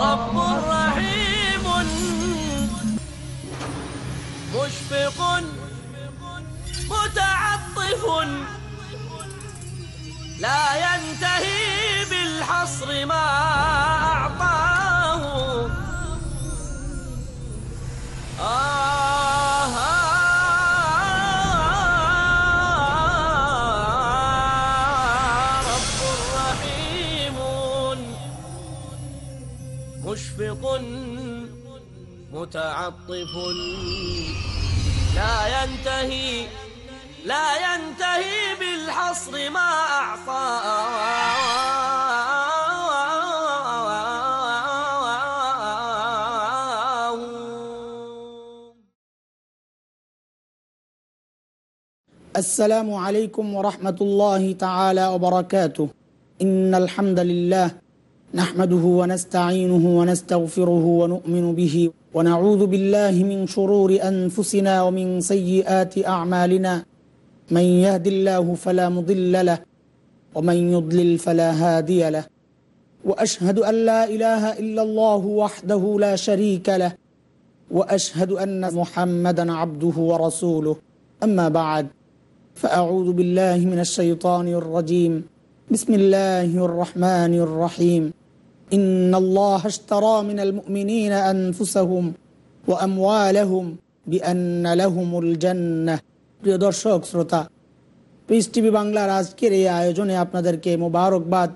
رب رحيم مشفق متعطف لا ينتهي بالحصر ما متعطف لا ينتهي لا ينتهي بالحصر ما أعطاه السلام عليكم ورحمة الله تعالى وبركاته. إن الحمد لله نحمده ونستعينه ونستغفره ونؤمن به ونعوذ بالله من شرور أنفسنا ومن سيئات أعمالنا. من يهد الله فلا مضل له ومن يضلل فلا هادي له. وأشهد أن لا إله إلا الله وحده لا شريك له وأشهد أن محمدا عبده ورسوله. أما بعد فأعوذ بالله من الشيطان الرجيم. بسم الله الرحمن الرحيم. إن الله اشترى من المؤمنين أنفسهم وأموالهم بأن لهم الجنة প্রিয় দর্শক শ্রোতা পিস টিভি বাংলার আজকের এই আয়োজনে আপনাদেরকে মোবারকবাদ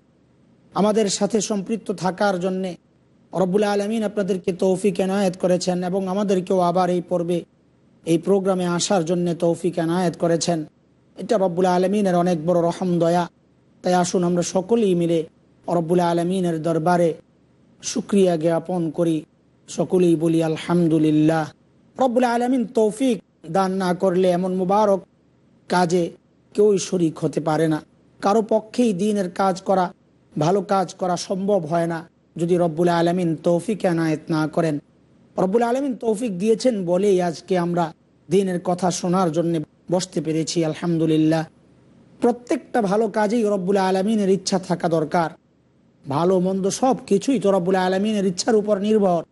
আমাদের সাথে সম্পৃক্ত থাকার জন্যে রব্বুল আলমিন আপনাদেরকে তৌফিক এনায়েত করেছেন এবং আমাদেরকেও আবার এই পর্বে এই প্রোগ্রামে আসার জন্য তৌফিক এনায়েত করেছেন এটা রব্বুল আলমিনের অনেক বড় রহম দয়া তাই আসুন আমরা সকলেই মিলে রব্বুল আলমিনের দরবারে সুক্রিয়া জ্ঞাপন করি। সকলেই বলি, আলহামদুলিল্লাহ। রব্বুল আলমিন তৌফিক দান না করলে এমন মুবারক কাজে কেউই শরিক হতে পারে না। কারও পক্ষেই দিনের কাজ করা, ভালো কাজ করা সম্ভব হয় না। যদি রব্বুল আলমিন তৌফিক এনায়েত না করেন। রব্বুল আলমিন তৌফিক দিয়েছেন বলেই আজকে আমরা দিনের কথা শোনার জন্য বসতে পেরেছি, আলহামদুলিল্লাহ। প্রত্যেকটা ভালো কাজেই রব্বুল আলমিনের ইচ্ছা থাকা দরকার। ভালো, মন্দ সব কিছুই তো রব্বুল আলমিনের ইচ্ছার উপর নির্ভর।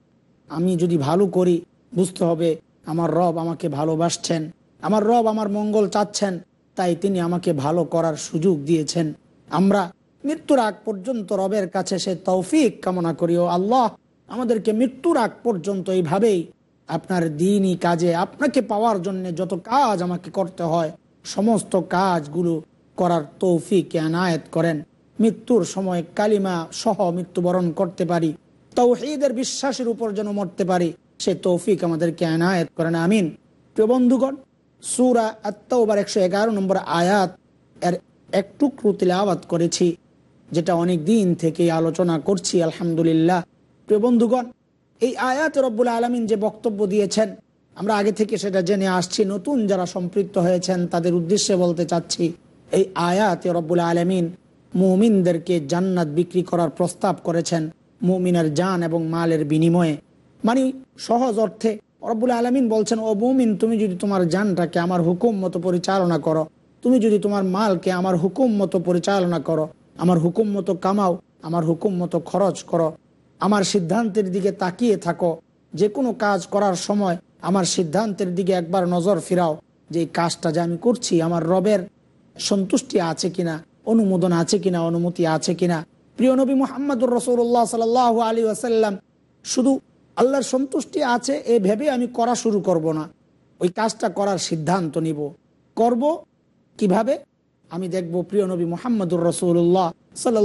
আমি যদি ভালো করি, বুঝতে হবে আমার রব আমাকে ভালোবাসছেন, আমার রব আমার মঙ্গল চাচ্ছেন, তাই তিনি আমাকে ভালো করার সুযোগ দিয়েছেন। আমরা মৃত্যুর আগ পর্যন্ত রবের কাছে সে তৌফিক কামনা করি, ও আল্লাহ, আমাদেরকে মৃত্যুর আগ পর্যন্ত এইভাবেই আপনার দিনই কাজে, আপনাকে পাওয়ার জন্য যত কাজ আমাকে করতে হয়, সমস্ত কাজগুলো করার তৌফিক এনায়েত করেন। মৃত্যুর সময় কালিমা সহ মৃত্যুবরণ করতে পারি। তৌহিদের বিশ্বাসের উপর যেন মরতে পারি, সে তৌফিক আমাদেরকে এনায়েত করেন, আমিন। প্রিয় বন্ধুগণ, সুরা আত্মাবার একশো এগারো নম্বর আয়াত এর একটু তিলাওয়াত করেছি, যেটা অনেক দিন থেকে আলোচনা করছি, আলহামদুলিল্লাহ। প্রিয় বন্ধুগণ, এই আয়াত রব্বুল আলমিন যে বক্তব্য দিয়েছেন, আমরা আগে থেকে সেটা জেনে আসছি, নতুন যারা সম্পৃক্ত হয়েছেন তাদের উদ্দেশ্যে বলতে চাচ্ছি, এই আয়াতে রব্বুল আলমিন মুমিনদেরকে জান্নাত বিক্রি করার প্রস্তাব করেছেন মুমিনের জান এবং মালের বিনিময়ে। মানে সহজ অর্থে রব্বুল আলমিন বলছেন, ও মুমিন, তুমি যদি তোমার জানটাকে আমার হুকুম মতো পরিচালনা করো, তুমি যদি তোমার মালকে আমার হুকুম মতো পরিচালনা করো, আমার হুকুম মতো কামাও, আমার হুকুম মতো খরচ করো, আমার সিদ্ধান্তের দিকে তাকিয়ে থাকো যে কোনো কাজ করার সময় আমার সিদ্ধান্তের দিকে একবার নজর ফিরাও, যে কাজটা যে আমি করছি, আমার রবের সন্তুষ্টি আছে কিনা অনুমোদন আছে কিনা, অনুমতি আছে কিনা? প্রিয় নবী মোহাম্মদুর রসুল্লাহ সাল আলী আসাল্লাম শুধু আল্লাহর সন্তুষ্টি আছে, এ ভেবে আমি করা শুরু করব না। ওই কাজটা করার সিদ্ধান্ত নিব। করব কীভাবে? আমি দেখব প্রিয় নবী মোহাম্মদুর রসুল্লাহ সাল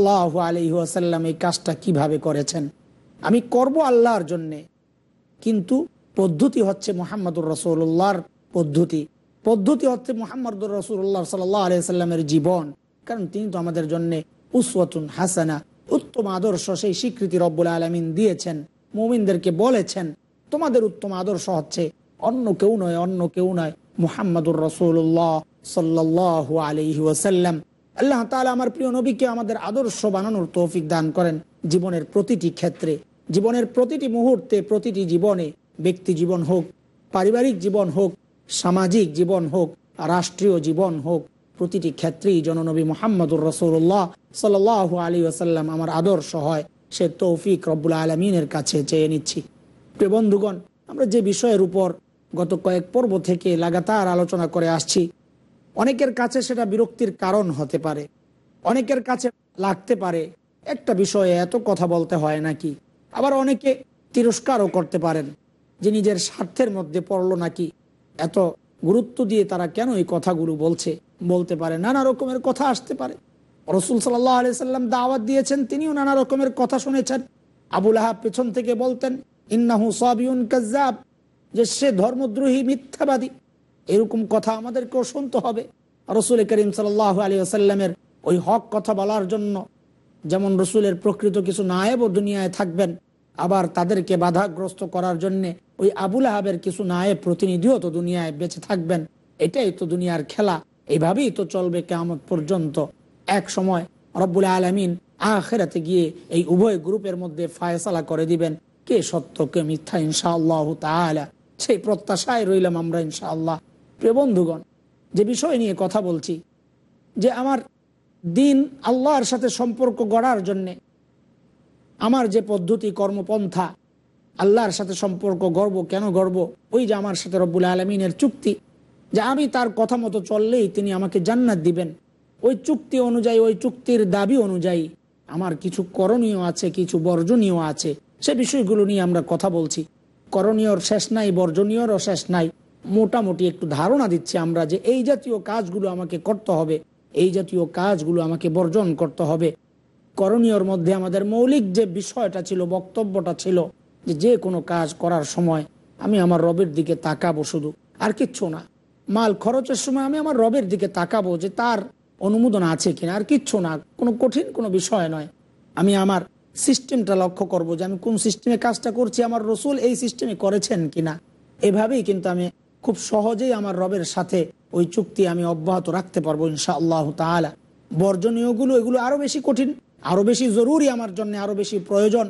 আলী আসাল্লাম এই কাজটা কীভাবে করেছেন। আমি করব আল্লাহর জন্যে, কিন্তু পদ্ধতি হচ্ছে মোহাম্মদুর রসুল্লাহর পদ্ধতি। পদ্ধতি হচ্ছে মোহাম্মদুর রসুল্লাহ সাল্লাহ আলিয়াল্লামের জীবন। কারণ তিনি তো আমাদের জন্য উসওয়াতুন হাসানা, উত্তম আদর্শ সেই স্বীকৃতি রব্বুল আলমিন দিয়েছেন, মুমিনদেরকে বলেছেন, তোমাদের উত্তম আদর্শ হচ্ছে অন্য কেউ নয়, অন্য কেউ নয়, মুহাম্মদুর রসুল্লাহ সাল্লাহ আলহি ওসাল্লাম আল্লাহ তালা আমার প্রিয় নবীকে আমাদের আদর্শ বানানোর তৌফিক দান করেন জীবনের প্রতিটি ক্ষেত্রে। জীবনের প্রতিটি মুহূর্তে, প্রতিটি জীবনে, ব্যক্তি জীবন হোক, পারিবারিক জীবন হোক, সামাজিক জীবন হোক, রাষ্ট্রীয় জীবন হোক প্রতিটি ক্ষেত্রেই জননবী মোহাম্মদুর রসুল্লাহ সাল আলী আসাল্লাম আমার আদর্শ হয়। সে তৌফিক রব্বুল আলমিনের কাছে চেয়ে নিচ্ছি। প্রিয় বন্ধুগণ, আমরা যে বিষয়ের উপর গত কয়েক পর্ব থেকে লাগাতার আলোচনা করে আসছি, অনেকের কাছে সেটা বিরক্তির কারণ হতে পারে, অনেকের কাছে লাগতে পারে, একটা বিষয়ে এত কথা বলতে হয় নাকি? আবার অনেকে তিরস্কারও করতে পারেন যে নিজের স্বার্থের মধ্যে পড়ল নাকি? এত গুরুত্ব দিয়ে তারা কেন এই কথাগুলো বলছে? বলতে পারে নানা রকমের কথা আসতে পারে। রসুল সাল্লাহ আলি সাল্লাম দাওয়াত দিয়েছেন, তিনিও নানা রকমের কথা শুনেছেন। আবুল আহাব পেছন থেকে বলতেন, ইন্নাহু সাবিউন কাজাব যে সে ধর্মদ্রোহী, মিথ্যাবাদী। এরকম কথা আমাদেরকেও শুনতে হবে। রসুল করিম সাল্লাহ আলী আসাল্লামের ওই হক কথা বলার জন্য যেমন রসুলের প্রকৃত কিছু নায়েবও দুনিয়ায় থাকবেন, আবার তাদেরকে বাধাগ্রস্ত করার জন্যে ওই আবুল আহাবের কিছু নায়েব প্রতিনিধিও তো দুনিয়ায় বেঁচে থাকবেন। এটাই তো দুনিয়ার খেলা। এইভাবেই তো চলবে কেমন পর্যন্ত। এক সময় রব্বুল আলমিন আখেরাতে গিয়ে এই উভয় গ্রুপের মধ্যে ফায়সালা করে দিবেন। কে সত্য, কে মিথ্যা, ইনশাআল্লাহ তালা সেই প্রত্যাশায় রইলাম আমরা, ইনশাআল্লাহ। প্রিয় বন্ধুগণ, যে বিষয় নিয়ে কথা বলছি, যে আমার দিন আল্লাহর সাথে সম্পর্ক গড়ার জন্যে আমার যে পদ্ধতি কর্মপন্থা আল্লাহর সাথে সম্পর্ক গর্ব কেন গর্ব? ওই যে আমার সাথে রব্বুল আলমিনের চুক্তি, যে আমি তার কথা মতো চললেই তিনি আমাকে জান্নাত দিবেন। ওই চুক্তি অনুযায়ী, ওই চুক্তির দাবি অনুযায়ী আমার কিছু করণীয় আছে, কিছু বর্জনীয় আছে। সে বিষয়গুলো নিয়ে আমরা কথা বলছি। করণীয়র শেষ নাই, বর্জনীয়রও শেষ নাই। মোটামুটি একটু ধারণা দিচ্ছি আমরা যে এই জাতীয় কাজগুলো আমাকে করতে হবে, এই জাতীয় কাজগুলো আমাকে বর্জন করতে হবে। করণীয়র মধ্যে আমাদের মৌলিক যে বিষয়টা ছিল, বক্তব্যটা ছিল যে যে কোনো কাজ করার সময় আমি আমার রবের দিকে তাকাবো শুধু। আর কিচ্ছু না। মাল খরচের সময় আমি আমার রবের দিকে তাকাবো যে তার অনুমোদন আছে কিনা। আর কিচ্ছু না। কোনো কঠিন কোনো বিষয় নয়। আমি আমার সিস্টেমটা লক্ষ্য করব যে আমি কোন সিস্টেমে কাজটা করছি, আমার রসুল এই সিস্টেমে করেছেন কিনা। এভাবেই কিন্তু আমি খুব সহজেই আমার রবের সাথে ওই চুক্তি আমি অব্যাহত রাখতে পারব ইনশা আল্লাহ তালা বর্জনীয়গুলো, এগুলো আরও বেশি কঠিন আরও বেশি জরুরি আমার জন্য আরও বেশি প্রয়োজন।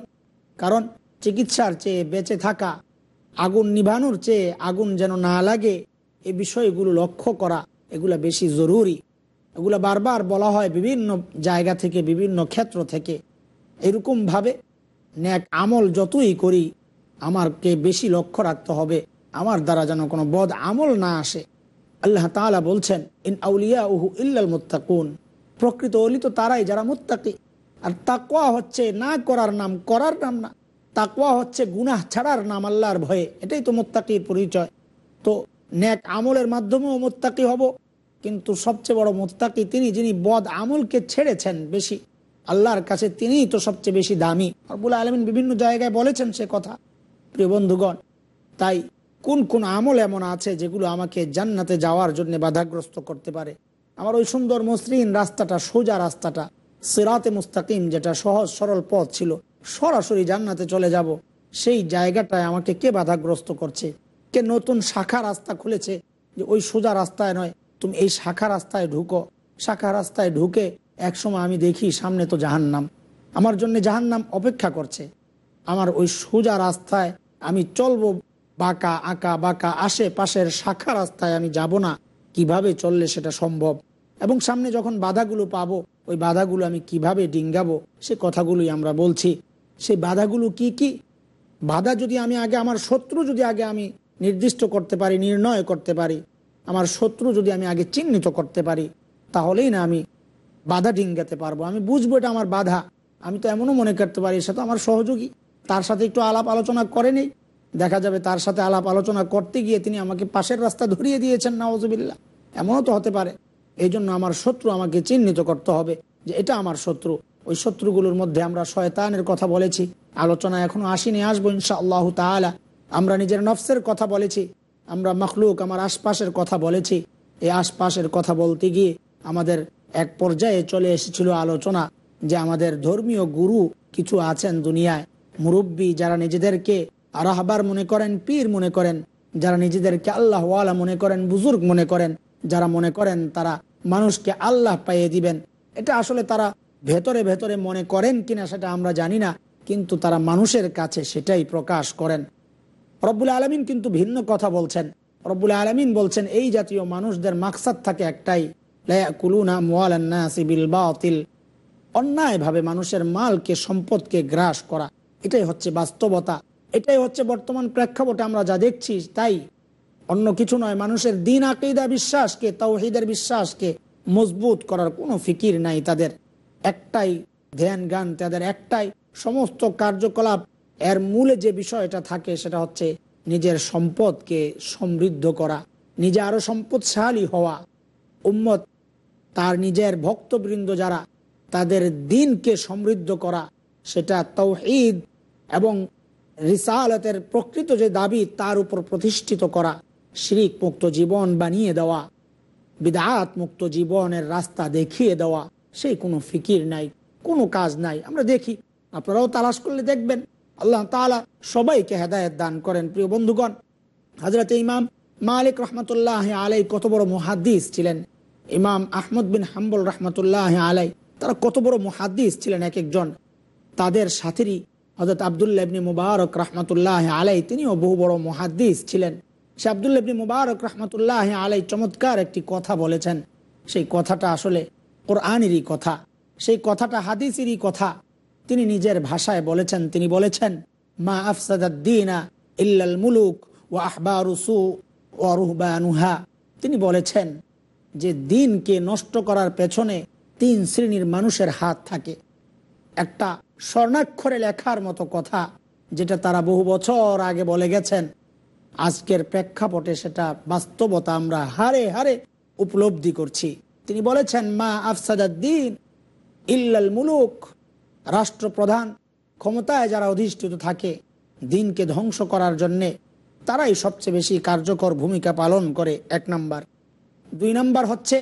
কারণ চিকিৎসার চেয়ে বেঁচে থাকা, আগুন নিভানোর চেয়ে আগুন যেন না লাগে, এ বিষয়গুলো লক্ষ্য করা, এগুলা বেশি জরুরি। এগুলো বারবার বলা হয় বিভিন্ন জায়গা থেকে, বিভিন্ন ক্ষেত্র থেকে। এরকমভাবে ন্যাক আমল যতই করি, আমারকে বেশি লক্ষ্য রাখতে হবে। আমার দ্বারা যেন কোনো বদ আমল না আসে। আল্লাহ তাআলা বলছেন, ইন আউলিয়া উহু ইল্লাল মুত্তাকুন। প্রকৃত অলি তো তারাই যারা মুত্তাকি। আর তাকওয়া হচ্ছে না করার নাম করার নাম না। তাকওয়া হচ্ছে গুনাহ ছাড়ার নাম আল্লাহর ভয়ে। এটাই তো মোত্তাকির পরিচয়। তো ন্যাক আমলের মাধ্যমেও মোত্তাকি হব, কিন্তু সবচেয়ে বড় মোত্তাকি তিনি যিনি বদ আমলকে ছেড়েছেন বেশি। আল্লাহর কাছে তিনিই তো সবচেয়ে বেশি দামি। রব্বুল আলমিন বিভিন্ন জায়গায় বলেছেন সে কথা, প্রিয় বন্ধুগণ। তাই কোন কোন আমল এমন আছে যেগুলো আমাকে জান্নাতে যাওয়ার জন্য বাধাগ্রস্ত করতে পারে? আমার ওই সুন্দর মসৃণ রাস্তাটা সোজা রাস্তাটা, সিরাতে মুস্তাকিম, যেটা সহজ সরল পথ ছিল। সরাসরি জান্নাতে চলে যাব। সেই জায়গাটায় আমাকে কে বাধাগ্রস্ত করছে? কে নতুন শাখা রাস্তা খুলেছে যে ওই সোজা রাস্তায় নয়? তুমি এই শাখা রাস্তায় ঢুকো। শাখা রাস্তায় ঢুকে একসময় আমি দেখি সামনে তো জাহান্নাম। আমার জন্য জাহান্নাম অপেক্ষা করছে। আমার ওই সোজা রাস্তায় আমি চলবো। বাঁকা, আঁকা, বাঁকা আশেপাশের শাখা রাস্তায় আমি যাব না। কীভাবে চললে সেটা সম্ভব? এবং সামনে যখন বাধাগুলো পাবো, ওই বাধাগুলো আমি কীভাবে ডিঙ্গাবো, সে কথাগুলোই আমরা বলছি। সেই বাধাগুলো কি কি? বাধা যদি আমি আগে, আমার শত্রু যদি আগে আমি নির্দিষ্ট করতে পারি, নির্ণয় করতে পারি, আমার শত্রু যদি আমি আগে চিহ্নিত করতে পারি, তাহলেই না আমি বাধা ডিঙ্গাতে পারব। আমি বুঝব এটা আমার বাধা। আমি তো এমনও মনে করতে পারি, সে তো আমার সহযোগী। তার সাথে একটু আলাপ আলোচনা করেনি দেখা যাবে তার সাথে আলাপ আলোচনা করতে গিয়ে তিনি আমাকে পাশের রাস্তা ধরিয়ে দিয়েছেন নওয়াজবিল্লা এমনও তো হতে পারে। এই জন্য আমার শত্রু আমাকে চিহ্নিত করতে হবে যে এটা আমার শত্রু। ওই শত্রুগুলোর মধ্যে আমরা শয়তানের কথা বলেছি। আলোচনা এখনও আসিনি, আসব ইনশা আল্লাহ তালা আমরা নিজের নফসের কথা বলেছি, আমরা মখলুক, আমার আশপাশের কথা বলেছি। এই আশপাশের কথা বলতে গিয়ে আমাদের এক পর্যায়ে চলে এসেছিল আলোচনা যে আমাদের ধর্মীয় গুরু কিছু আছেন দুনিয়ায়। মুরব্বী যারা নিজেদেরকে রাহবার মনে করেন, পীর মনে করেন, যারা নিজেদেরকে আল্লাহওয়ালা মনে করেন, বুজুর্গ মনে করেন, যারা মনে করেন তারা মানুষকে আল্লাহ পাইয়ে দিবেন। এটা আসলে তারা ভেতরে ভেতরে মনে করেন কিনা সেটা আমরা জানি না, কিন্তু তারা মানুষের কাছে সেটাই প্রকাশ করেন। রব্বুল আলমিন কিন্তু ভিন্ন কথা বলছেন। রব্বুল আলমিন বলছেন, এই জাতীয় মানুষদের মাকসাদ থাকে একটাই অন্যায়ভাবে মানুষের মালকে, সম্পদকে গ্রাস করা, এটাই হচ্ছে বাস্তবতা। এটাই হচ্ছে বর্তমান প্রেক্ষাপটে আমরা যা দেখছি, তাই। অন্য কিছু নয়, মানুষের দিন আকিদা বিশ্বাসকে, তাওহিদের বিশ্বাসকে মজবুত করার কোনো ফিকির নাই তাদের। একটাই ধ্যান গান তাদের একটাই সমস্ত কার্যকলাপ। এর মূলে যে বিষয়টা থাকে সেটা হচ্ছে নিজের সম্পদকে সমৃদ্ধ করা, নিজে আরও সম্পদশালী হওয়া। উম্মত, তার নিজের ভক্তবৃন্দ যারা, তাদের দিনকে সমৃদ্ধ করা, সেটা তৌহিদ এবং রিসালতের প্রকৃত যে দাবি, তার উপর প্রতিষ্ঠিত করা শিরিক মুক্ত জীবন বানিয়ে দেওয়া বিদাত মুক্ত জীবনের রাস্তা দেখিয়ে দেওয়া। সেই কোনো ফিকির নাই, কোনো কাজ নাই। আমরা দেখি, আপনারাও তালাশ করলে দেখবেন। আল্লাহ তালা সবাইকে হেদায়ত দান করেন, প্রিয় বন্ধুগণ। হাজরত ইমাম মালিক রহমতুল্লাহ আলাই কত বড় মুহাদ্দিস ছিলেন। ইমাম আহমদ বিন হাম্বল রহমতুল্লাহ আলাই তারা কত বড় মুহাদ্দিস ছিলেন এক একজন তাদের সাথেরই হজরত আবদুল্লাহ ইবনি মুবারক রহমতুল্লাহ আলাই তিনিও বহু বড় মুহাদ্দিস ছিলেন। সে আবদুল্লাহ ইবনি মুবারক রহমতুল্লাহ আলাই চমৎকার একটি কথা বলেছেন। সেই কথাটা আসলে কোরআনেরই কথা, সেই কথাটা হাদিসেরই কথা। তিনি নিজের ভাষায় বলেছেন, তিনি বলেছেন, মা আফসাদাদ্দিনা ইল্লাল মুলুক ও আহবারুসু ও রুহবানুহা। তিনি বলেছেন যে, দিনকে নষ্ট করার পেছনে তিন শ্রেণির মানুষের হাত থাকে। একটা স্বর্ণাক্ষরে লেখার মতো কথা, যেটা তারা বহু বছর আগে বলে গেছেন। আজকের প্রেক্ষাপটে সেটা বাস্তবতা আমরা হারে হারে উপলব্ধি করছি। তিনি বলেছেন, মা আফসাদাদ্দিন ইল্লাল মুলুক। রাষ্ট্রপ্রধান ক্ষমতায় যারা অধিষ্ঠিত থাকে দিনকে ধ্বংস করার জন্যে তারাই সবচেয়ে বেশি কার্যকর ভূমিকা পালন করে, এক নাম্বার। দুই নাম্বার হচ্ছে,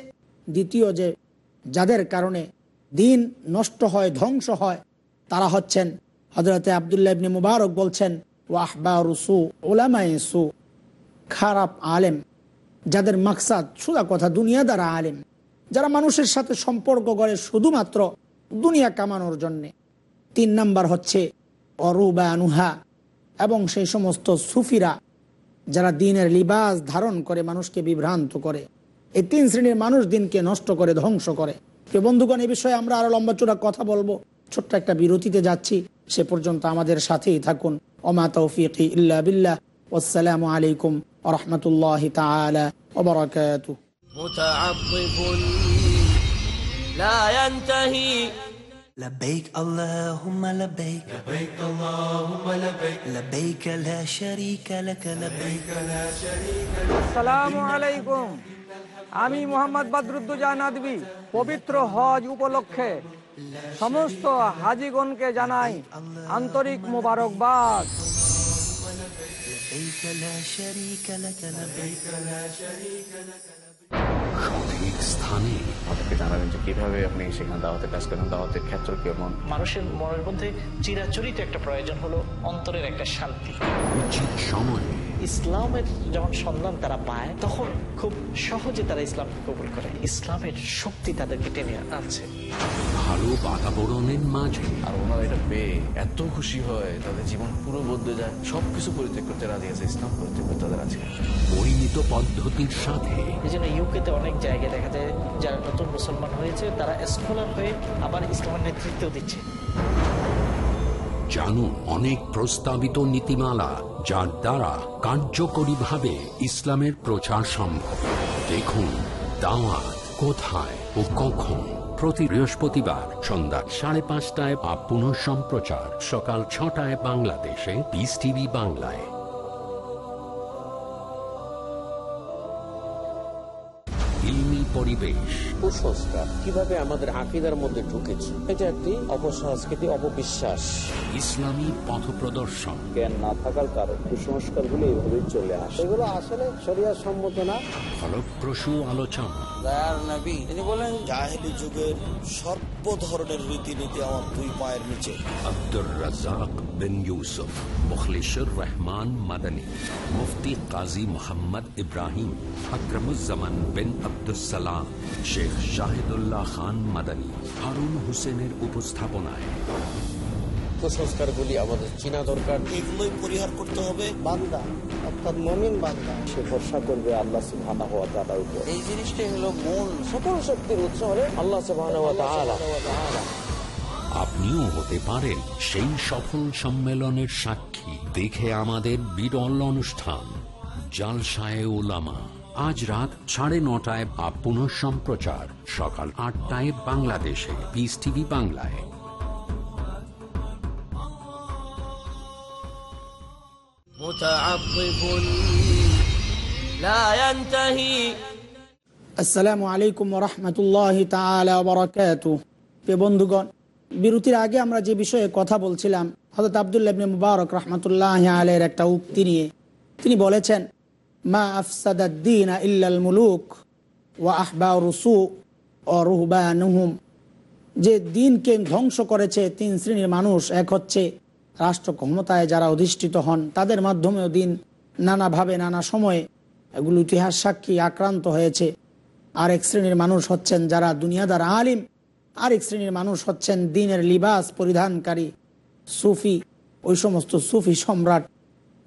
দ্বিতীয় যে, যাদের কারণে দিন নষ্ট হয়, ধ্বংস হয়, তারা হচ্ছেন হজরতে আবদুল্লাহ ইবনে মুবারক বলছেন ওয়াহবা রুসু ওলামাইসু খারাপ আলেম, যাদের মাকসাদ সুদা কথা দুনিয়া দ্বারা আলেম। যারা মানুষের সাথে সম্পর্ক করে শুধুমাত্র দুনিয়া কামানোর জন্যে। তিন নাম্বার হচ্ছে অরুবা আনুহা এবং সেই সমস্ত সুফিরা যারা দিনের লিবাস ধারণ করে মানুষকে বিভ্রান্ত করে। এই তিন শ্রেণির মানুষ দিনকে নষ্ট করে, ধ্বংস করে। প্রিয় বন্ধুগণ, এ বিষয়ে আমরা আরও লম্বা চূড়া কথা বলব। ছোট্ট একটা বিরতিতে যাচ্ছি। সে পর্যন্ত আমাদের সাথেই থাকুন। ওমা তৌফিক ইল্লা আলাইকুম রহমতুল্লাহ তাআলা ওবরাকাতুহু متعطف لا ينتهي لبيك اللهم لبيك لبيك اللهم لبيك لبيك لا شريك لك لبيك আসসালামু আলাইকুম আমি মোহাম্মদ বদরুদ্দোজা নাদবি পবিত্র হজ উপলক্ষে সমস্ত হাজিগণকে জানাই আন্তরিক মোবারকবাদ لبيك لا شريك لك لبيك সঠিক স্থানে। আপনাকে জানাবেন যে কীভাবে আপনি সেখানে দাওয়াতের কাজ করেন দাওয়াতের ক্ষেত্র কেমন? মানুষের মনের মধ্যে চিরাচরিত একটা প্রয়োজন হলো অন্তরের একটা শান্তি। উচিত সময়ে। ইসলামের যখন সন্ধান তারা পায় তখন খুব সহজে তারা ইসলাম কবুল করে। ইসলামের শক্তি তাদেরকে টেনে আনছে। ভালো বাতাবরণের মাঝে। আর ওনারা এটা পেয়ে এত খুশি হয় তাদের জীবন পুরো বদলে যায়। সবকিছু পরিত্যাগ করতে রাজি আছে ইসলাম পরিত্যাগ করতে তাদের আছে পরিমিত পদ্ধতির সাথে। এই জন্য ইউকেতে অনেক জায়গায় দেখা যায় যারা নতুন মুসলমান হয়েছে তারা স্কলার হয়ে আবার ইসলামের নেতৃত্ব দিচ্ছে। জানুন অনেক প্রস্তাবিত নীতিমালা যার দ্বারা কার্যকরীভাবে ইসলামের প্রচার সম্ভব। দেখুন দাওয়াত কোথায় ও কখন। প্রতি বৃহস্পতিবার সন্ধ্যা সাড়ে পাঁচটায় বা পুনঃ সম্প্রচার সকাল ছটায় বাংলাদেশে পিস টিভি বাংলায়। পরিবেশ। কুসংস্কার কীভাবে আমাদের আকিদার মধ্যে ঢুকেছে এটা একটি অপসংস্কৃতি অপবিশ্বাস। ইসলামী পথ প্রদর্শন। জ্ঞান না থাকার কারণে কুসংস্কারগুলো এইভাবে চলে আসে। এগুলো আসলে শরিয়া সম্মত না। ফলপ্রসূ আলোচনা। তিনি বলেন জাহেলি যুগের সর্ব ধরনের রীতিনীতি আমার দুই পায়ের নিচে। আব্দুর রাজাক বিন ইউসুফ মুখলিশুর রহমান মাদানী মুফতি কাজী মোহাম্মদ ইব্রাহিম আকরমুজ্জামান বিন আব্দুসালাম শেখ শাহিদুল্লাহ খান মাদানী হারুন হোসেনের উপস্থাপনায়। কুসংস্কারগুলি আমাদের চিনা দরকার। এগুলোই পরিহার করতে হবে। বান্দা অর্থাৎ মমিন বান্দা সে ভরসা করবে আল্লাহ সুবহানাহু ওয়া তাআলার উপর। এই জিনিসটাই হলো মূল সকল শক্তির উৎস হলে আল্লাহ সুবহানাহু ওয়া তাআলা। আপনিও হতে পারেন সেই সফল সম্মেলনের সাক্ষী। দেখে আমাদের বিরল অনুষ্ঠান জালসায় ওলামা আজ রাত সাড়ে নটায় বা পুনঃ সম্প্রচার। সকাল আটটায় বাংলাদেশে। পিস টিভি বাংলায়। আসসালামু আলাইকুম বন্ধুগণ, বিরতির আগে আমরা যে বিষয়ে কথা বলছিলাম হজরত আবদুল্লাহ মুবারক রহমতুল্লাহ আলের একটা উক্তি নিয়ে, তিনি বলেছেন, মা আফসাদাদ্দিন ইল্লাল মুলুক ওয়া আহবা রুসু ও রুহবানুহুম। যে দিনকে ধ্বংস করেছে তিন শ্রেণির মানুষ, এক হচ্ছে রাষ্ট্র ক্ষমতায় যারা অধিষ্ঠিত হন, তাদের মাধ্যমেও দিন নানাভাবে নানা সময়ে এগুলো ইতিহাস সাক্ষী আক্রান্ত হয়েছে। আর এক শ্রেণির মানুষ হচ্ছেন যারা দুনিয়াদার আলিম আর এক শ্রেণির মানুষ হচ্ছেন দিনের লিবাস পরিধানকারী সুফি, ওই সমস্ত সুফি সম্রাট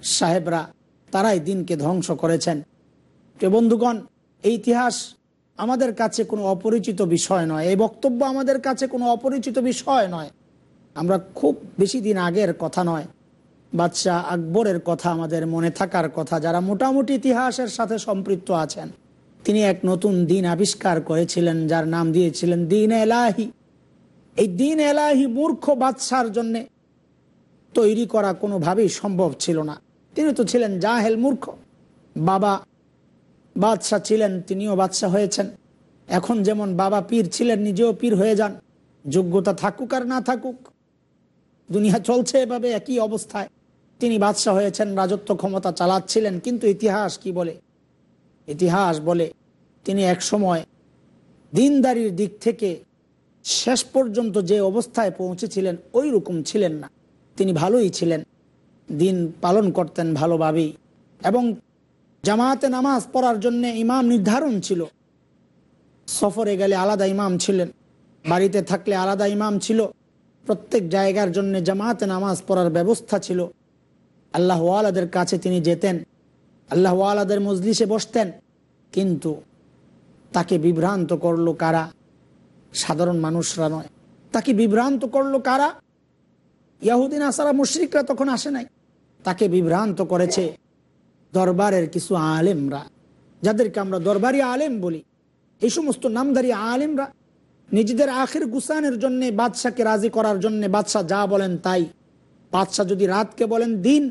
সাহেবরা, তারাই দিনকে ধ্বংস করেছেন। প্রিয় বন্ধুগণ, এই ইতিহাস আমাদের কাছে কোনো অপরিচিত বিষয় নয়, এই বক্তব্য আমাদের কাছে কোনো অপরিচিত বিষয় নয়। আমরা খুব বেশি দিন আগের কথা নয়। বাদশাহ আকবরের কথা আমাদের মনে থাকার কথা, যারা মোটামুটি ইতিহাসের সাথে সম্পৃক্ত আছেন। তিনি এক নতুন দিন আবিষ্কার করেছিলেন, যার নাম দিয়েছিলেন দিন এলাহি। এই দিন এলাহি মূর্খ বাদশার জন্যে তৈরি করা কোনোভাবেই সম্ভব ছিল না। তিনি তো ছিলেন জাহেল মূর্খ। বাবা বাদশাহ ছিলেন, তিনিও বাদশাহ হয়েছেন। এখন যেমন বাবা পীর ছিলেন, নিজেও পীর হয়ে যান। যোগ্যতা থাকুক আর না থাকুক দুনিয়া চলছে এভাবে, একই অবস্থায়। তিনি বাদশাহ হয়েছেন, রাজত্ব ক্ষমতা চালাচ্ছিলেন, কিন্তু ইতিহাস কি বলে? ইতিহাস বলে, তিনি এক সময় দিনদারির দিক থেকে শেষ পর্যন্ত যে অবস্থায় পৌঁছেছিলেন, ওই রকম ছিলেন না। তিনি ভালোই ছিলেন। দিন পালন করতেন ভালোভাবেই। এবং জামাতে নামাজ পড়ার জন্য ইমাম নির্ধারণ ছিল। সফরে গেলে আলাদা ইমাম ছিলেন। বাড়িতে থাকলে আলাদা ইমাম ছিল। প্রত্যেক জায়গার জন্য জামাতে নামাজ পড়ার ব্যবস্থা ছিল। আল্লাহ আলাদের কাছে তিনি যেতেন। আল্লাহ আলাদের মজলিসে বসতেন। কিন্তু তাকে বিভ্রান্ত করল কারা? সাধারণ মানুষরা নয়। তাকে বিভ্রান্ত করল কারা? ইয়াহুদ্দিন আসারা মুশ্রিকরা তখন আসে নাই। তাকে বিভ্রান্ত করেছে দরবারের কিছু আলেমরা। যাদেরকে আমরা দরবারি আলেম বলি, এই সমস্ত নামধারী আলেমরা নিজেদের আখের গুসানের জন্য, বাদশাকে রাজি করার জন্য বাদশাহ যা বলেন তাই। বাদশাহ যদি রাতকে বলেন দিন,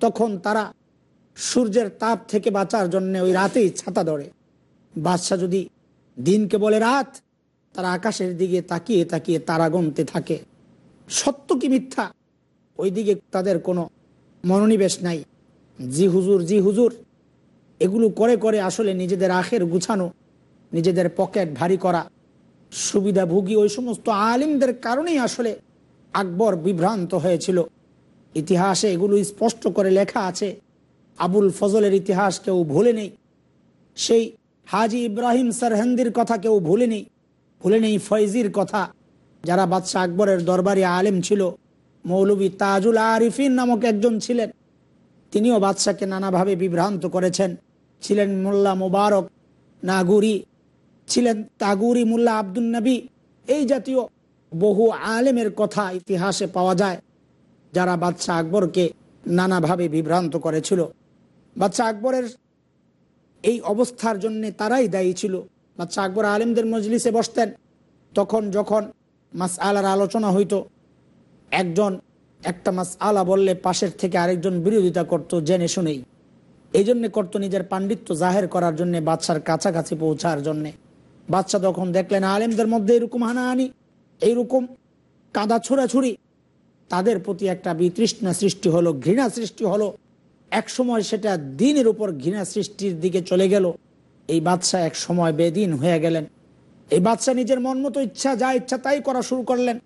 তখন তারা সূর্যের তাপ থেকে বাঁচার জন্য ওই রাতেই ছাতা ধরে। বাদশাহ যদি দিনকে বলে রাত, তারা আকাশের দিকে তাকিয়ে তাকিয়ে তারা গমতে থাকে। সত্য কি মিথ্যা? ওই দিকে তাদের কোনো মনোনিবেশ নাই। জি হুজুর জি হুজুর, এগুলো করে করে আসলে নিজেদের আখের গুছানো, নিজেদের পকেট ভারী করা সুবিধাভোগী ওই সমস্ত আলিমদের কারণেই আসলে আকবর বিভ্রান্ত হয়েছিল। ইতিহাসে এগুলো স্পষ্ট করে লেখা আছে। আবুল ফজলের ইতিহাস কেউ ভুলে নেই। সেই হাজি ইব্রাহিম সারহেন্দির কথা কেউ ভুলে নেই। ভুলে নেই ফয়জির কথা, যারা বাদশাহ আকবরের দরবারি আলেম ছিল। মৌলবী তাজুল আরিফিন নামক একজন ছিলেন। তিনিও বাদশাকে নানাভাবে বিভ্রান্ত করেছেন। ছিলেন মোল্লা মোবারক, নাগুরি ছিলেন তাগুরি মোল্লা আব্দুল নবী। এই জাতীয় বহু আলেমের কথা ইতিহাসে পাওয়া যায়, যারা বাদশাহ আকবরকে নানাভাবে বিভ্রান্ত করেছিল। বাদশাহ আকবরের এই অবস্থার জন্য তারাই দায়ী ছিল। বাদশাহ আকবর আলেমদের মজলিসে বসতেন, তখন যখন মাস আলার আলোচনা হইতো, একজন, একটা মাস আলা বললে পাশের থেকে আরেকজন বিরোধিতা করত জেনে শুনেই। এই জন্যে করতো নিজের পাণ্ডিত্য জাহের করার জন্য বাচ্চার কাছাকাছি পৌঁছার জন্যে। বাচ্চা তখন দেখলেন আলেমদের মধ্যে এরকম হানাহানি, এইরকম কাদা ছোড়াছুড়ি। তাদের প্রতি একটা বিতৃষ্ণা সৃষ্টি হলো, ঘৃণা সৃষ্টি হলো। এক সময় সেটা দিনের উপর ঘৃণা সৃষ্টির দিকে চলে গেল। এই বাচ্চা এক সময় বেদিন হয়ে গেলেন। এই বাচ্চা নিজের মন মতো ইচ্ছা, যা ইচ্ছা তাই করা শুরু করলেন।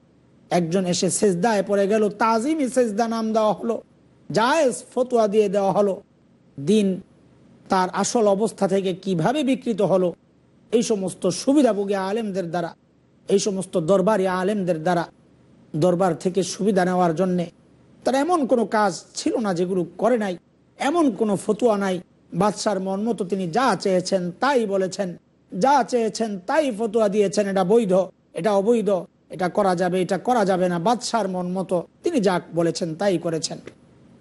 একজন এসে সেজদায় পড়ে গেল তাজিমি সেজদা নাম দেওয়া হলো, জায়েজ ফতুয়া দিয়ে দেওয়া হলো। দিন তার আসল অবস্থা থেকে কীভাবে বিকৃত হলো এই সমস্ত সুবিধাভোগী আলেমদের দ্বারা, এই সমস্ত দরবারি আলেমদের দ্বারা, দরবার থেকে সুবিধা নেওয়ার জন্যে তার এমন কোনো কাজ ছিল না যেগুলো করে নাই, এমন কোনো ফতুয়া নাই। বাদশার মন মতো তিনি যা চেয়েছেন তাই বলেছেন, যা চেয়েছেন তাই ফতুয়া দিয়েছেন, এটা বৈধ, এটা অবৈধ, এটা করা যাবে, এটা করা যাবে না। বাদশার মন মতো তিনি যা বলেছেন তাই করেছেন।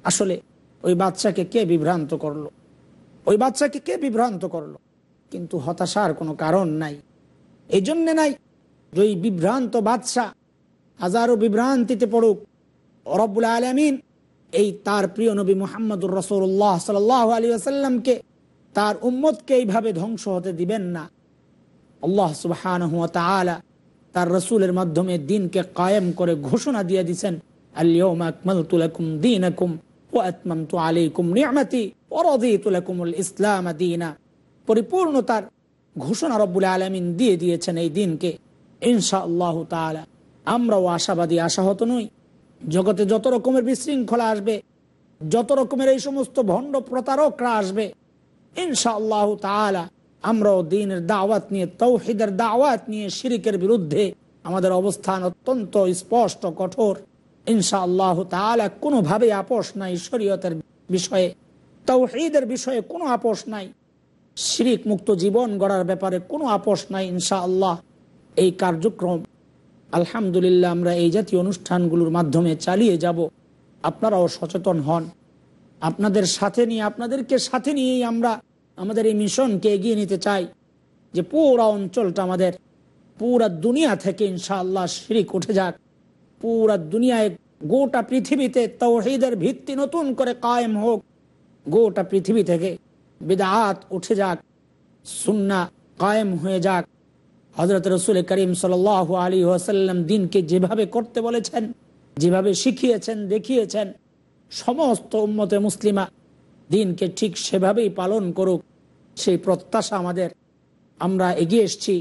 আসলে ওই বাচ্চাকে কে বিভ্রান্ত করল? ওই বাচ্চাকে কে বিভ্রান্ত করল? কিন্তু হতাশার কোনো কারণ নাই। এই জন্যে নাই যে বিভ্রান্ত বাদশাহ হাজারো বিভ্রান্তিতে পড়ুক। রব্বুল আলমিন এই তার প্রিয় নবী মোহাম্মদুর রসুল্লাহ সাল আলী আসাল্লামকে তার উম্মতকে এইভাবে ধ্বংস হতে দিবেন না। আল্লাহ সুবহান তার রসুলের মাধ্যমে দিনকে কায়েম করে ঘোষণা দিয়ে দিচ্ছেন আল্লিয়ম আকমালতু লাকুম দীনাকুম ওয়া আতমামতু আলাইকুম নি'মাতি ওয়া রাদিতু লাকুমুল ইসলাম দীনা। পরিপূর্ণতার ঘোষণা রব্বুল আলামিন দিয়ে দিয়েছেন এই দিনকে। ইনশাআল্লাহ তাআলা আমরাও আশাবাদী, আশাহত নই। জগতে যত রকমের বিশৃঙ্খলা আসবে, যত রকমের এই সমস্ত ভণ্ড প্রতারকরা আসবে, ইনশাআল্লাহ তাআলা আমরাও দিনের দাওয়াত নিয়ে, তৌহিদের দাওয়াত নিয়ে শিরিকের বিরুদ্ধে আমাদের অবস্থান অত্যন্ত স্পষ্ট, কঠোর। ইনশা আল্লাহ তালা কোনোভাবে আপোষ নাই শরীয়তের বিষয়ে, তৌহিদের বিষয়ে কোনো আপোষ নাই। শিরিক মুক্ত জীবন গড়ার ব্যাপারে কোনো আপোষ নাই ইনশা আল্লাহ এই কার্যক্রম, আলহামদুলিল্লাহ, আমরা এই জাতীয় অনুষ্ঠানগুলোর মাধ্যমে চালিয়ে যাব। আপনারাও সচেতন হন। আপনাদের সাথে নিয়ে, আপনাদেরকে সাথে নিয়েই আমরা আমাদের এই মিশনকে এগিয়ে নিতে চাই। যে পুরা অঞ্চলটা আমাদের, পুরা দুনিয়া থেকে ইনশাআল্লাহ শিরিক উঠে যাক। পুরা দুনিয়ায় গোটা পৃথিবীতে তৌহিদের ভিত্তি নতুন করে কায়েম হোক। গোটা পৃথিবী থেকে বিদাত উঠে যাক সুন্না কায়েম হয়ে যাক। হজরত রসুল করিম সাল আলী ওয়াসাল্লাম দিনকে যেভাবে করতে বলেছেন, যেভাবে শিখিয়েছেন, দেখিয়েছেন, সমস্ত উম্মতে মুসলিমা দিনকে ঠিক সেভাবেই পালন করুক। সেই প্রত্যাশা আমাদের। আমরা এগিয়ে এসছি।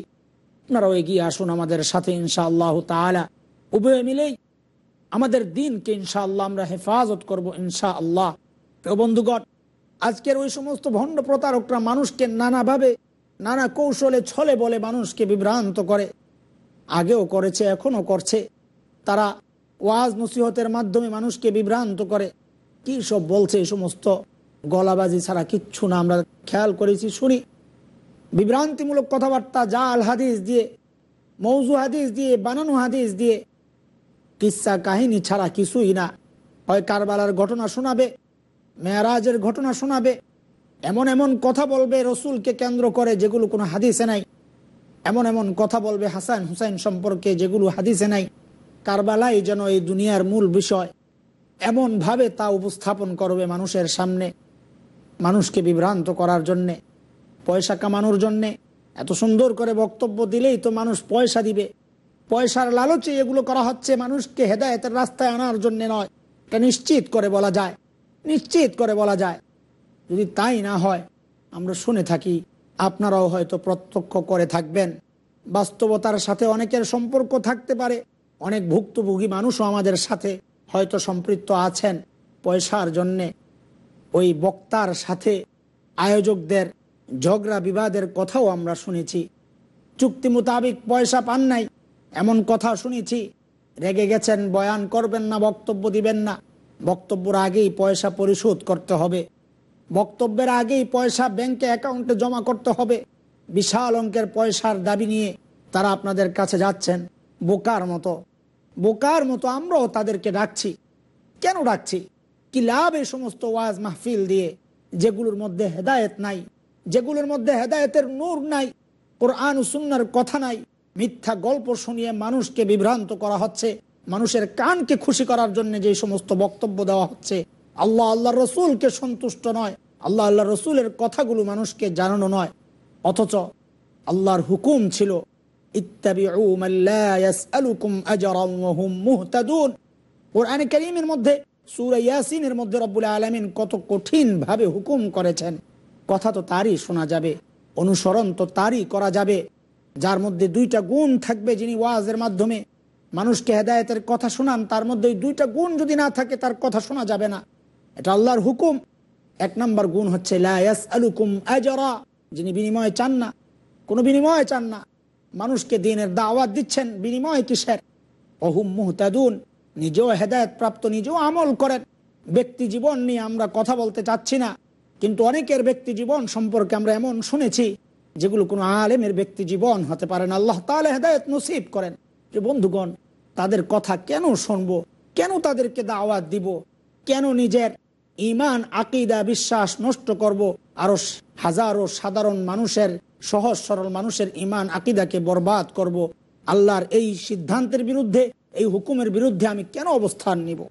আপনারাও এগিয়ে আসুন আমাদের সাথে ইনশা আল্লাহ তালা উভয় মিলেই আমাদের দিনকে ইনশাআল্লাহ আমরা হেফাজত করব ইনশা আল্লাহ বন্ধুগণ আজকের ওই সমস্ত ভণ্ড প্রতারকরা মানুষকে নানাভাবে, নানা কৌশলে ছলে বলে মানুষকে বিভ্রান্ত করে। আগেও করেছে, এখনও করছে। তারা ওয়াজ নসিহতের মাধ্যমে মানুষকে বিভ্রান্ত করে। কি সব বলছে এই সমস্ত গলাবাজি ছাড়া কিচ্ছু না, আমরা খেয়াল করেছি, শুনি। বিভ্রান্তিমূলক কথাবার্তা, জাল হাদিস দিয়ে, মৌজু হাদিস দিয়ে, বানানো হাদিস দিয়ে। কিসা কাহিনী ছাড়া কিছুই না। হয় কারবালার ঘটনা শোনাবে মেয়ারাজের ঘটনা শোনাবে। এমন এমন কথা বলবে রসুলকে কেন্দ্র করে যেগুলো কোনো হাদিসে নাই। এমন এমন কথা বলবে হাসান হুসাইন সম্পর্কে যেগুলো হাদিসে নাই। কারবালাই যেন এই দুনিয়ার মূল বিষয়। এমনভাবে তা উপস্থাপন করবে মানুষের সামনে। মানুষকে বিভ্রান্ত করার জন্যে, পয়সা কামানোর জন্যে। এত সুন্দর করে বক্তব্য দিলেই তো মানুষ পয়সা দিবে। পয়সার লালচে এগুলো করা হচ্ছে মানুষকে হেদায়তের রাস্তায় আনার জন্য নয়। এটা নিশ্চিত করে বলা যায়। নিশ্চিত করে বলা যায়। যদি তাই না হয়, আমরা শুনে থাকি, আপনারাও হয়তো প্রত্যক্ষ করে থাকবেন। বাস্তবতার সাথে অনেকের সম্পর্ক থাকতে পারে। অনেক ভুক্তভোগী মানুষও আমাদের সাথে হয়তো সম্পৃক্ত আছেন পয়সার জন্যে। ওই বক্তার সাথে আয়োজকদের ঝগড়া বিবাদের কথাও আমরা শুনেছি। চুক্তি মোতাবিক পয়সা পান নাই, এমন কথা শুনেছি। রেগে গেছেন, বয়ান করবেন না, বক্তব্য দিবেন না। বক্তব্যের আগেই পয়সা পরিশোধ করতে হবে। বক্তব্যের আগেই পয়সা ব্যাংকে অ্যাকাউন্টে জমা করতে হবে। বিশাল অঙ্কের পয়সার দাবি নিয়ে তারা আপনাদের কাছে যাচ্ছেন। বোকার মতো। বোকার মতো আমরাও তাদেরকে ডাকছি। কেন ডাকছি? কি লাভ এই সমস্ত ওয়াজ মাহফিল দিয়ে? যেগুলোর মধ্যে হেদায়েত নাই। যেগুলোর মধ্যে হেদায়েতের নূর নাই। কোরআন সুন্নার কথা নাই। মিথ্যা গল্প শুনিয়ে মানুষকে বিভ্রান্ত করা হচ্ছে। মানুষের কানকে খুশি করার জন্য যে সমস্ত বক্তব্য দেওয়া হচ্ছে, আল্লাহ আল্লাহ রসুলকে সন্তুষ্ট নয়, আল্লাহ আল্লাহ রসুলের কথাগুলো মানুষকে জানানো নয়, অথচ আল্লাহর হুকুম ছিল কোরআনে কারীমের মধ্যে, সূরা ইয়াসিনের মধ্যে রব্বুল আলামিন কত কঠিন ভাবে হুকুম করেছেন, কথা তো তারই শোনা যাবে, অনুসরণ তো তারই করা যাবে, যার মধ্যে দুইটা গুণ থাকবে যিনি ওয়াজের মাধ্যমে মানুষকে হেদায়েতের কথা শোনান, তার মধ্যে ওই দুইটা গুণ যদি না থাকে, তার কথা শোনা যাবে না। এটা আল্লাহর হুকুম। এক নম্বর গুণ হচ্ছে আজরা যিনি বিনিময় চান না। কোনো বিনিময় চান না। মানুষকে দিনের দাওয়াত দিচ্ছেন, বিনিময় কিসের? অহুম মুহতাদুন, নিজেও হেদায়ত প্রাপ্ত নিজেও আমল করেন। ব্যক্তি জীবন নিয়ে আমরা কথা বলতে চাচ্ছি না। কিন্তু অনেকের ব্যক্তি জীবন সম্পর্কে আমরা এমন শুনেছি, যেগুলো কোনো আলেমের ব্যক্তি জীবন হতে পারে না। আল্লাহ তাহলে হেদায়ত নসিব করেন। যে বন্ধুগণ তাদের কথা কেন শুনব? কেন তাদেরকে দাওয়াত দিব? কেন নিজের ইমান আকিদা, বিশ্বাস নষ্ট করব? আরও হাজারো সাধারণ মানুষের, সহজ সরল মানুষের ইমান আকিদাকে বরবাদ করব। আল্লাহর এই সিদ্ধান্তের বিরুদ্ধে, এই হুকুমের বিরুদ্ধে আমি কেন অবস্থান নিব?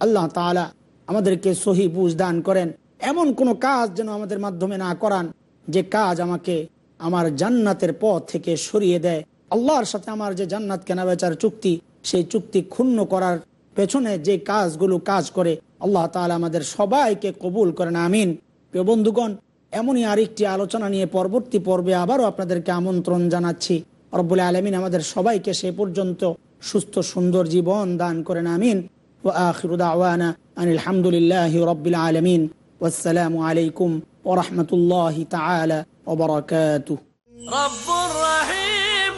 আল্লাহ তাআলা আমাদেরকে সহি বুঝ দান করেন। এমন কোনো কাজ যেন আমাদের মাধ্যমে না করান। যে কাজ আমাকে আমার জান্নাতের পথ থেকে সরিয়ে দেয়। আল্লাহর সাথে আমার যে জান্নাত কেনাবেচার চুক্তি সেই চুক্তি ক্ষুণ্ণ করার পেছনে যে কাজগুলো কাজ করে আল্লাহ তাআলা আমাদের সবাইকে কবুল করেন আমিন প্রিয় বন্ধুগণ এমনই আরেকটি আলোচনা নিয়ে পরবর্তী পর্বে আবারও আপনাদেরকে আমন্ত্রণ জানাচ্ছি রব্বুল আলমিন আমাদের সবাইকে সে পর্যন্ত সুস্থ সুন্দর জীবন দান করেন আমিন ও আখির দাওয়ানা আনিল হামদুলিল্লাহ রব্বিল আলমিন والسلام عليكم ورحمة الله تعالى وبركاته رب رحيم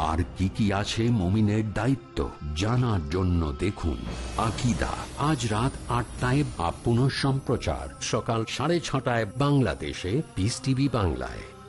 আর কি কি আছে মমিনের দায়িত্ব জানার জন্য দেখুন আকিদা। আজ রাত আটটায় বা পুনঃ সম্প্রচার সকাল সাড়ে ছটায় বাংলাদেশে পিস টিভি বাংলায়।